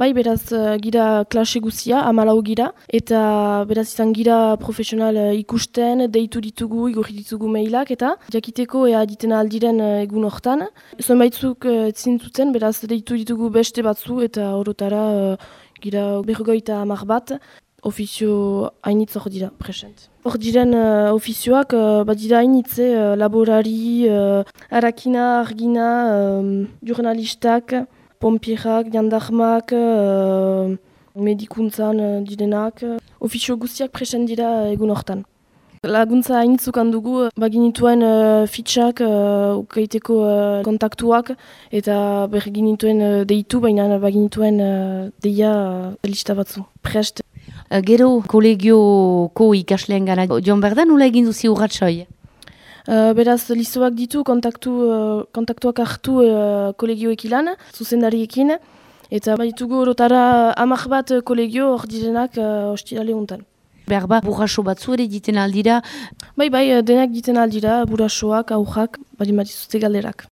Bai, beraz, uh, gira klase guzia, amalau gira, eta beraz izan gira profesional uh, ikusten, deitu ditugu, igorri ditugu mailak, eta jakiteko ea ditena aldiren uh, egun hortan. Zuen baitzuk uh, zintutzen, beraz, deitu ditugu beste batzu, eta horotara uh, gira bergoita amar bat, ofizio hainitz hor dira, present. Hor diren uh, ofizioak, uh, bat dira hainitze, uh, laborari, uh, arakina, argina, um, jurnalistak, pompierak, jandarmak, uh, medikuntzan uh, direnak. Ofizio guztiak present dira egun hortan. Laguntza hainitzuk handugu, baginituen uh, fitxak, uh, ukaiteko uh, kontaktuak, eta berginituen uh, deitu, baina baginituen uh, deia uh, lista batzu. Prest. Gero kolegioko ikasleen gara, joan behar da nula egin duzi urratxoi? Uh, beraz, listoak ditu, kontaktu, uh, kontaktuak hartu uh, kolegioek ilan, zuzendariekin, eta baitugu horotara amak bat kolegio hor direnak uh, ostirale untan. Behar ba, burraso batzu ere diten aldira? Bai, bai, denak diten aldira, burrasoak, aurrak, bali matizute galderak.